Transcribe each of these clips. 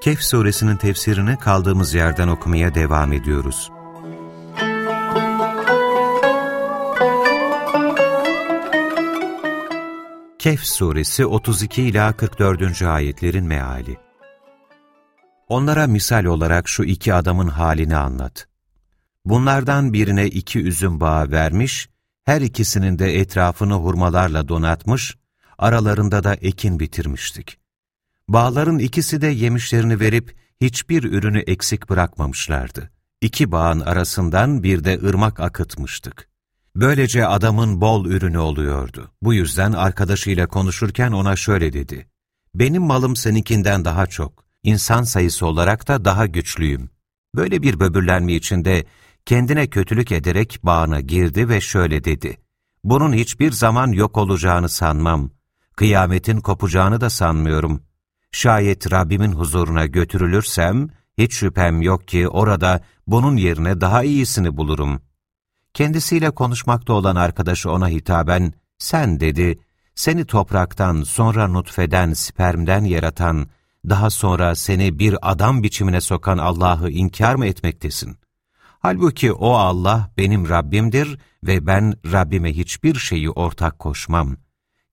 Kehf suresinin tefsirini kaldığımız yerden okumaya devam ediyoruz. Kehf suresi 32 ila 44. ayetlerin meali. Onlara misal olarak şu iki adamın halini anlat. Bunlardan birine iki üzüm bağı vermiş, her ikisinin de etrafını hurmalarla donatmış, aralarında da ekin bitirmiştik. Bağların ikisi de yemişlerini verip hiçbir ürünü eksik bırakmamışlardı. İki bağın arasından bir de ırmak akıtmıştık. Böylece adamın bol ürünü oluyordu. Bu yüzden arkadaşıyla konuşurken ona şöyle dedi. Benim malım seninkinden daha çok, insan sayısı olarak da daha güçlüyüm. Böyle bir böbürlenme içinde kendine kötülük ederek bağına girdi ve şöyle dedi. Bunun hiçbir zaman yok olacağını sanmam. Kıyametin kopacağını da sanmıyorum. Şayet Rabbimin huzuruna götürülürsem, hiç şüphem yok ki orada bunun yerine daha iyisini bulurum. Kendisiyle konuşmakta olan arkadaşı ona hitaben, sen dedi, seni topraktan, sonra nutfeden, spermden yaratan, daha sonra seni bir adam biçimine sokan Allah'ı inkar mı etmektesin? Halbuki o Allah benim Rabbimdir ve ben Rabbime hiçbir şeyi ortak koşmam.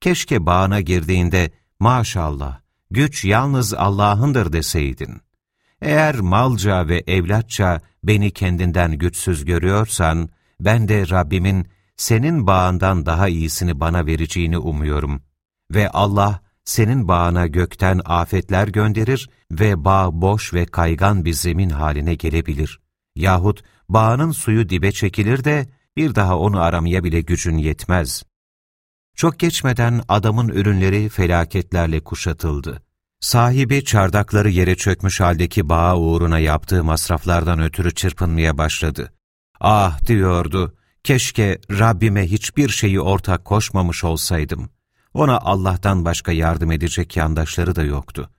Keşke bağına girdiğinde, maşallah, güç yalnız Allah'ındır deseydin. Eğer malca ve evlatça beni kendinden güçsüz görüyorsan, ben de Rabbimin senin bağından daha iyisini bana vereceğini umuyorum. Ve Allah senin bağına gökten afetler gönderir ve bağ boş ve kaygan bir zemin haline gelebilir. Yahut bağının suyu dibe çekilir de bir daha onu aramaya bile gücün yetmez. Çok geçmeden adamın ürünleri felaketlerle kuşatıldı. Sahibi çardakları yere çökmüş haldeki bağa uğruna yaptığı masraflardan ötürü çırpınmaya başladı. Ah diyordu, keşke Rabbime hiçbir şeyi ortak koşmamış olsaydım. Ona Allah'tan başka yardım edecek yandaşları da yoktu.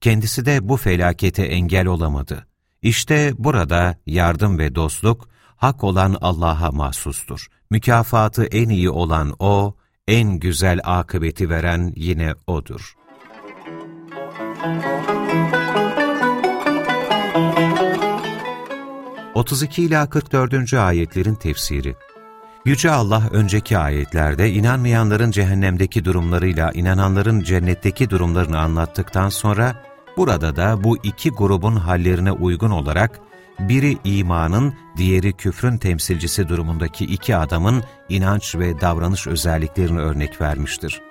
Kendisi de bu felakete engel olamadı. İşte burada yardım ve dostluk, hak olan Allah'a mahsustur. Mükafatı en iyi olan O, en güzel akıbeti veren yine O'dur. 32 ila 44. ayetlerin tefsiri Yüce Allah önceki ayetlerde inanmayanların cehennemdeki durumlarıyla inananların cennetteki durumlarını anlattıktan sonra burada da bu iki grubun hallerine uygun olarak biri imanın, diğeri küfrün temsilcisi durumundaki iki adamın inanç ve davranış özelliklerini örnek vermiştir.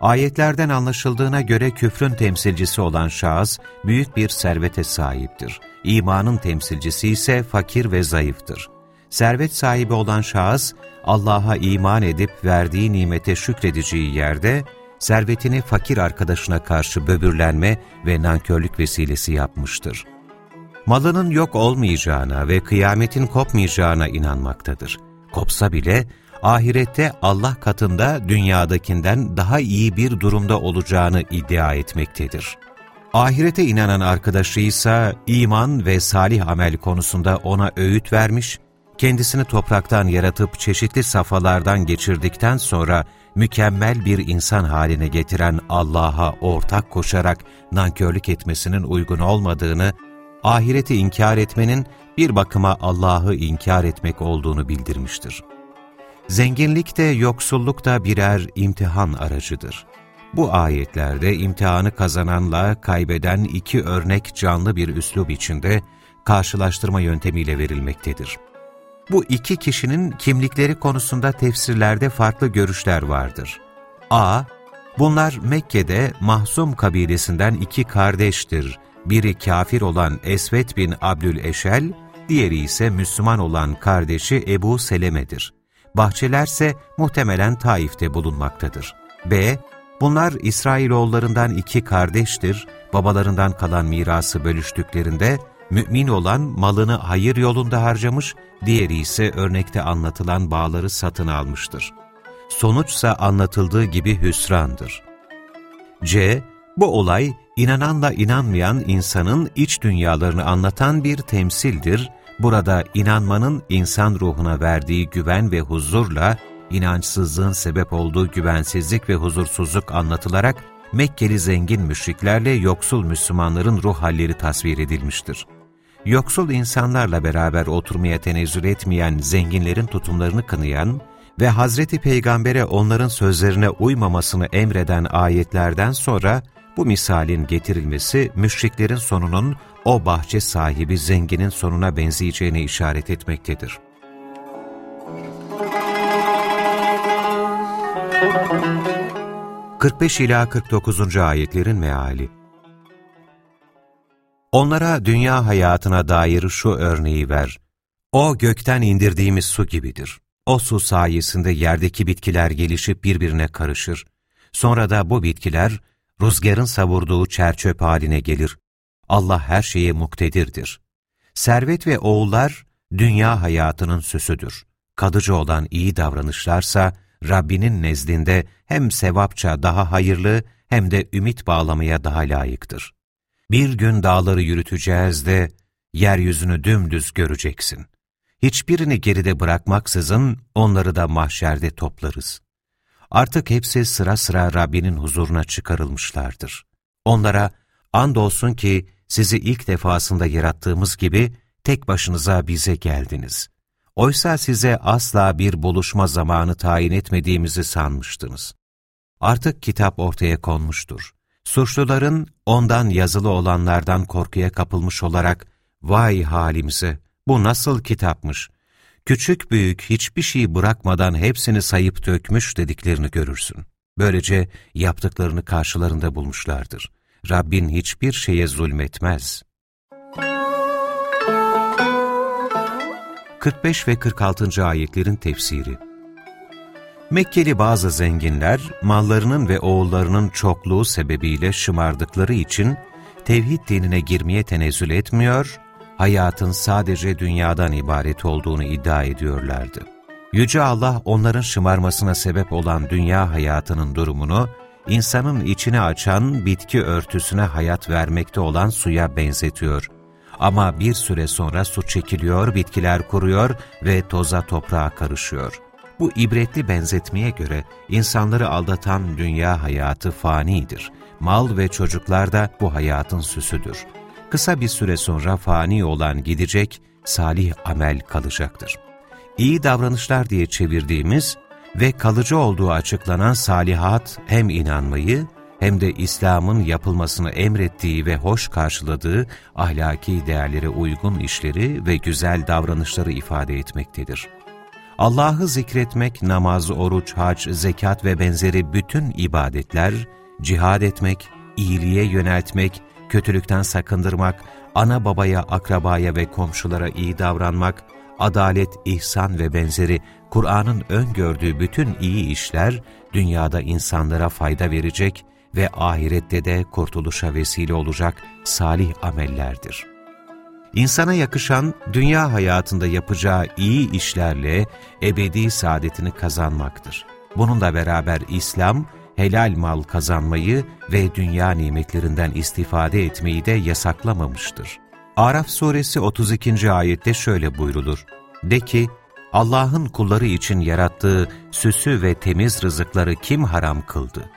Ayetlerden anlaşıldığına göre küfrün temsilcisi olan şahıs büyük bir servete sahiptir. İmanın temsilcisi ise fakir ve zayıftır. Servet sahibi olan şahıs, Allah'a iman edip verdiği nimete şükredeceği yerde, servetini fakir arkadaşına karşı böbürlenme ve nankörlük vesilesi yapmıştır. Malının yok olmayacağına ve kıyametin kopmayacağına inanmaktadır. Kopsa bile, ahirette Allah katında dünyadakinden daha iyi bir durumda olacağını iddia etmektedir. Ahirete inanan arkadaşı ise iman ve salih amel konusunda ona öğüt vermiş, kendisini topraktan yaratıp çeşitli safhalardan geçirdikten sonra mükemmel bir insan haline getiren Allah'a ortak koşarak nankörlük etmesinin uygun olmadığını, ahireti inkar etmenin bir bakıma Allah'ı inkar etmek olduğunu bildirmiştir. Zenginlik de yoksulluk da birer imtihan aracıdır. Bu ayetlerde imtihanı kazananla kaybeden iki örnek canlı bir üslub içinde karşılaştırma yöntemiyle verilmektedir. Bu iki kişinin kimlikleri konusunda tefsirlerde farklı görüşler vardır. A. Bunlar Mekke'de Mahsum kabilesinden iki kardeştir. Biri kafir olan Esvet bin Abdül Eşel, diğeri ise Müslüman olan kardeşi Ebu Seleme'dir. Bahçelerse muhtemelen Taif'te bulunmaktadır. B. Bunlar İsrailoğullarından iki kardeştir, babalarından kalan mirası bölüştüklerinde mümin olan malını hayır yolunda harcamış, diğeri ise örnekte anlatılan bağları satın almıştır. Sonuçsa anlatıldığı gibi hüsrandır. C. Bu olay, inananla inanmayan insanın iç dünyalarını anlatan bir temsildir. Burada inanmanın insan ruhuna verdiği güven ve huzurla, inançsızlığın sebep olduğu güvensizlik ve huzursuzluk anlatılarak, Mekkeli zengin müşriklerle yoksul Müslümanların ruh halleri tasvir edilmiştir. Yoksul insanlarla beraber oturmaya tenezzül etmeyen zenginlerin tutumlarını kınayan ve Hazreti Peygamber'e onların sözlerine uymamasını emreden ayetlerden sonra bu misalin getirilmesi müşriklerin sonunun o bahçe sahibi zenginin sonuna benzeyeceğine işaret etmektedir. ...45 ila 49. ayetlerin meali Onlara dünya hayatına dair şu örneği ver. O gökten indirdiğimiz su gibidir. O su sayesinde yerdeki bitkiler gelişip birbirine karışır. Sonra da bu bitkiler rüzgarın savurduğu çerçöp haline gelir. Allah her şeye muktedirdir. Servet ve oğullar dünya hayatının süsüdür. Kadıcı olan iyi davranışlarsa Rabbinin nezdinde hem sevapça daha hayırlı hem de ümit bağlamaya daha layıktır. Bir gün dağları yürüteceğiz de yeryüzünü dümdüz göreceksin. Hiçbirini geride bırakmaksızın onları da mahşerde toplarız. Artık hepsi sıra sıra Rabbinin huzuruna çıkarılmışlardır. Onlara, andolsun ki sizi ilk defasında yarattığımız gibi tek başınıza bize geldiniz. Oysa size asla bir buluşma zamanı tayin etmediğimizi sanmıştınız. Artık kitap ortaya konmuştur. Suçluların ondan yazılı olanlardan korkuya kapılmış olarak, vay halimize, bu nasıl kitapmış, küçük büyük hiçbir şey bırakmadan hepsini sayıp dökmüş dediklerini görürsün. Böylece yaptıklarını karşılarında bulmuşlardır. Rabbin hiçbir şeye zulmetmez. 45 ve 46. ayetlerin tefsiri Mekkeli bazı zenginler, mallarının ve oğullarının çokluğu sebebiyle şımardıkları için tevhid dinine girmeye tenezzül etmiyor, hayatın sadece dünyadan ibaret olduğunu iddia ediyorlardı. Yüce Allah onların şımarmasına sebep olan dünya hayatının durumunu, insanın içine açan bitki örtüsüne hayat vermekte olan suya benzetiyor. Ama bir süre sonra su çekiliyor, bitkiler kuruyor ve toza toprağa karışıyor. Bu ibretli benzetmeye göre insanları aldatan dünya hayatı fanidir. Mal ve çocuklar da bu hayatın süsüdür kısa bir süre sonra fani olan gidecek, salih amel kalacaktır. İyi davranışlar diye çevirdiğimiz ve kalıcı olduğu açıklanan salihat hem inanmayı hem de İslam'ın yapılmasını emrettiği ve hoş karşıladığı ahlaki değerlere uygun işleri ve güzel davranışları ifade etmektedir. Allah'ı zikretmek, namaz, oruç, hac, zekat ve benzeri bütün ibadetler, cihad etmek, iyiliğe yöneltmek, kötülükten sakındırmak, ana babaya, akrabaya ve komşulara iyi davranmak, adalet, ihsan ve benzeri Kur'an'ın öngördüğü bütün iyi işler dünyada insanlara fayda verecek ve ahirette de kurtuluşa vesile olacak salih amellerdir. İnsana yakışan dünya hayatında yapacağı iyi işlerle ebedi saadetini kazanmaktır. Bununla beraber İslam, helal mal kazanmayı ve dünya nimetlerinden istifade etmeyi de yasaklamamıştır. Araf suresi 32. ayette şöyle buyrulur. De ki, Allah'ın kulları için yarattığı süsü ve temiz rızıkları kim haram kıldı?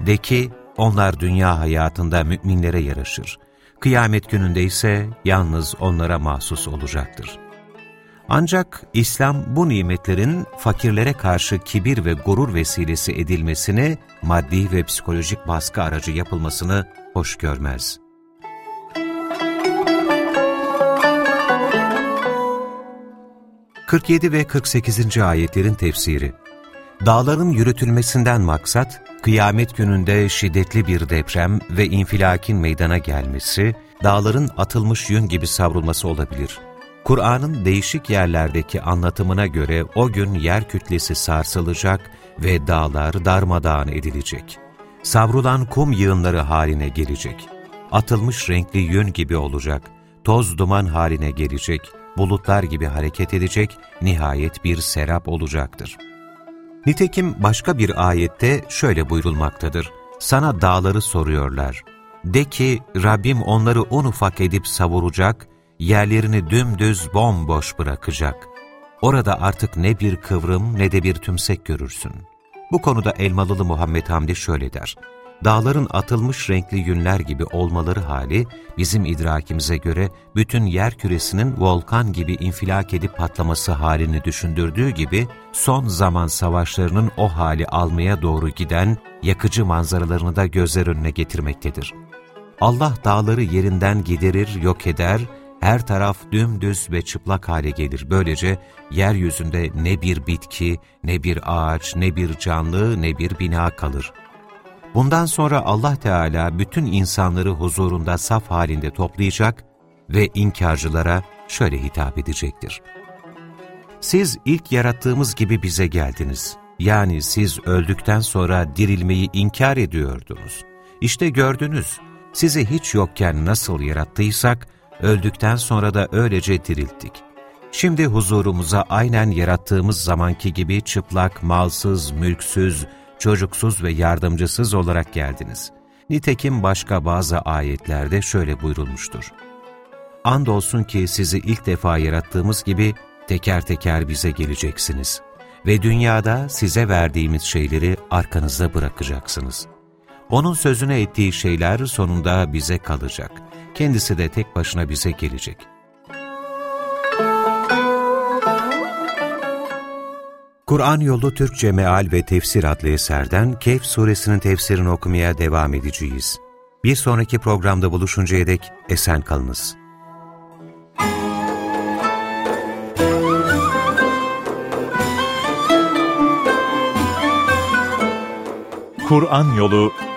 De ki, onlar dünya hayatında müminlere yaraşır. Kıyamet gününde ise yalnız onlara mahsus olacaktır. Ancak İslam bu nimetlerin fakirlere karşı kibir ve gurur vesilesi edilmesini, maddi ve psikolojik baskı aracı yapılmasını hoş görmez. ...47 ve 48. ayetlerin tefsiri Dağların yürütülmesinden maksat, kıyamet gününde şiddetli bir deprem ve infilakin meydana gelmesi, dağların atılmış yün gibi savrulması olabilir. Kur'an'ın değişik yerlerdeki anlatımına göre o gün yer kütlesi sarsılacak ve dağlar darmadağın edilecek. savrulan kum yığınları haline gelecek. Atılmış renkli yün gibi olacak, toz duman haline gelecek, bulutlar gibi hareket edecek, nihayet bir serap olacaktır. Nitekim başka bir ayette şöyle buyurulmaktadır. Sana dağları soruyorlar. De ki Rabbim onları un ufak edip savuracak, yerlerini dümdüz bomboş bırakacak. Orada artık ne bir kıvrım ne de bir tümsek görürsün. Bu konuda Elmalılı Muhammed Hamdi şöyle der. Dağların atılmış renkli yünler gibi olmaları hali, bizim idrakimize göre bütün yer küresinin volkan gibi infilak edip patlaması halini düşündürdüğü gibi, son zaman savaşlarının o hali almaya doğru giden yakıcı manzaralarını da gözler önüne getirmektedir. Allah dağları yerinden giderir, yok eder, her taraf dümdüz ve çıplak hale gelir. Böylece yeryüzünde ne bir bitki, ne bir ağaç, ne bir canlı, ne bir bina kalır. Bundan sonra Allah Teala bütün insanları huzurunda saf halinde toplayacak ve inkarcılara şöyle hitap edecektir. Siz ilk yarattığımız gibi bize geldiniz. Yani siz öldükten sonra dirilmeyi inkar ediyordunuz. İşte gördünüz, sizi hiç yokken nasıl yarattıysak, öldükten sonra da öylece dirilttik. Şimdi huzurumuza aynen yarattığımız zamanki gibi çıplak, malsız, mülksüz, çocuksuz ve yardımcısız olarak geldiniz. Nitekim başka bazı ayetlerde şöyle buyurulmuştur. Andolsun ki sizi ilk defa yarattığımız gibi teker teker bize geleceksiniz ve dünyada size verdiğimiz şeyleri arkanızda bırakacaksınız. Onun sözüne ettiği şeyler sonunda bize kalacak. Kendisi de tek başına bize gelecek. Kur'an Yolu Türkçe Meal ve Tefsir adlı eserden Kehf suresinin tefsirini okumaya devam edeceğiz. Bir sonraki programda buluşuncaya dek esen kalınız. Kur'an Yolu